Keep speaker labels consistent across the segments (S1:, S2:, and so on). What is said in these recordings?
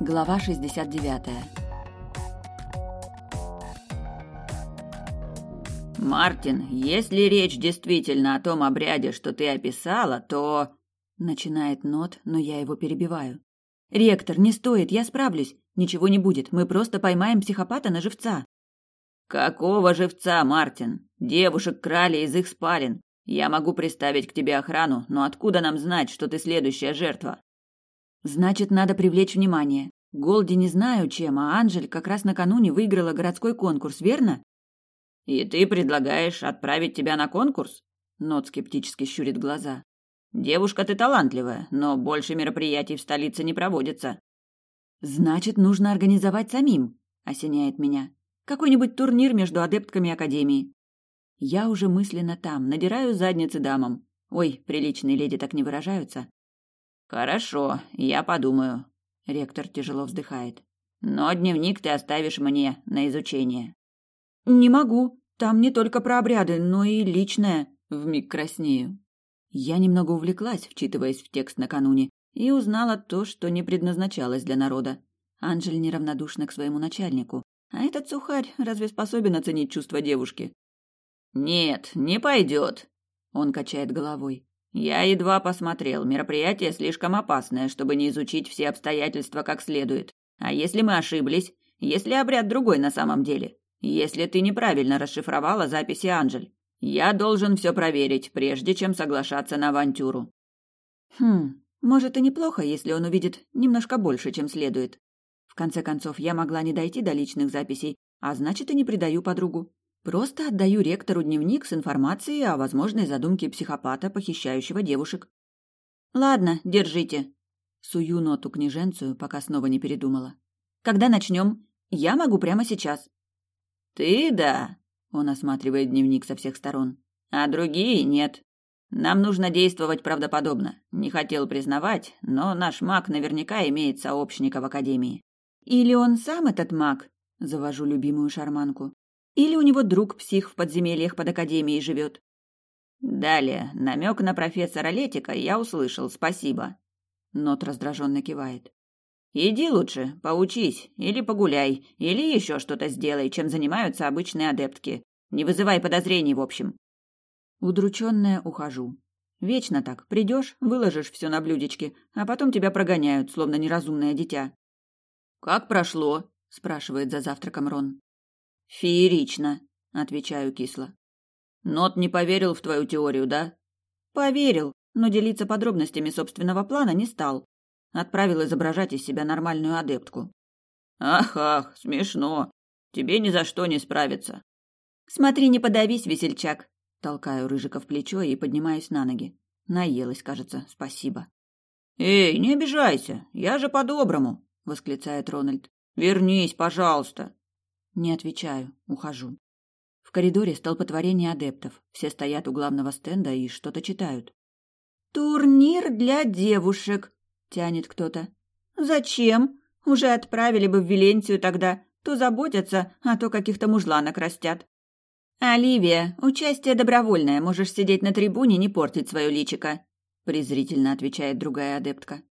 S1: Глава 69.
S2: Мартин, если речь действительно о том обряде, что ты описала, то начинает Нот, но я его перебиваю. Ректор, не стоит, я справлюсь. Ничего не будет. Мы просто поймаем психопата на живца. Какого живца, Мартин? Девушек крали из их спален. Я могу приставить к тебе охрану, но откуда нам знать, что ты следующая жертва? Значит, надо привлечь внимание. Голди не знаю чем, а Анжель как раз накануне выиграла городской конкурс, верно? И ты предлагаешь отправить тебя на конкурс? Нот скептически щурит глаза. Девушка ты талантливая, но больше мероприятий в столице не проводится. Значит, нужно организовать самим, осеняет меня. Какой-нибудь турнир между адептками академии. Я уже мысленно там, надираю задницы дамам. Ой, приличные леди так не выражаются. Хорошо, я подумаю. Ректор тяжело вздыхает. Но дневник ты оставишь мне на изучение. Не могу. Там не только про обряды, но и личное. Вмиг краснею. Я немного увлеклась, вчитываясь в текст накануне, и узнала то, что не предназначалось для народа. Анжель неравнодушна к своему начальнику, а этот сухарь разве способен оценить чувства девушки? Нет, не пойдет. Он качает головой. Я едва посмотрел. Мероприятие слишком опасное, чтобы не изучить все обстоятельства как следует. А если мы ошиблись? Если обряд другой на самом деле? Если ты неправильно расшифровала записи Анжель? Я должен все проверить, прежде чем соглашаться на авантюру. Хм, может и неплохо, если он увидит немножко больше, чем следует. В конце концов, я могла не дойти до личных записей, а значит и не предаю подругу. Просто отдаю ректору дневник с информацией о возможной задумке психопата, похищающего девушек. Ладно, держите. Сую ноту княженцию, пока снова не передумала. Когда начнем? Я могу прямо сейчас. Ты да. Он осматривает дневник со всех сторон. А другие нет. Нам нужно действовать правдоподобно. Не хотел признавать, но наш маг наверняка имеет сообщника в академии. Или он сам этот маг? Завожу любимую шарманку. Или у него друг-псих в подземельях под академией живет. Далее, намек на профессора Летика я услышал, спасибо. Нот раздраженно кивает. Иди лучше, поучись, или погуляй, или еще что-то сделай, чем занимаются обычные адептки. Не вызывай подозрений, в общем. Удрученная ухожу. Вечно так. Придешь, выложишь все на блюдечке, а потом тебя прогоняют, словно неразумное дитя. Как прошло? спрашивает за завтраком Рон. Феерично, отвечаю кисло. Нот не поверил в твою теорию, да? Поверил, но делиться подробностями собственного плана не стал. Отправил изображать из себя нормальную адептку. Ах-ах, смешно. Тебе ни за что не справиться. Смотри, не подавись, весельчак. Толкаю Рыжика в плечо и поднимаюсь на ноги. Наелась, кажется, спасибо. Эй, не обижайся, я же по-доброму, восклицает Рональд. Вернись, пожалуйста. Не отвечаю, ухожу. В коридоре столпотворение адептов. Все стоят у главного стенда и что-то читают. «Турнир для девушек», — тянет кто-то. «Зачем? Уже отправили бы в Виленцию тогда. То заботятся, а то каких-то мужланок растят». «Оливия, участие добровольное, можешь сидеть на трибуне, не портить свое личико», — презрительно отвечает другая адептка.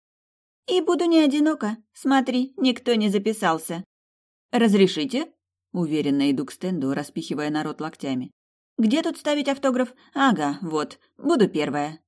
S2: «И буду не одинока. Смотри, никто не записался». «Разрешите?» Уверенно иду к стенду, распихивая народ локтями. «Где тут ставить автограф? Ага, вот, буду первая».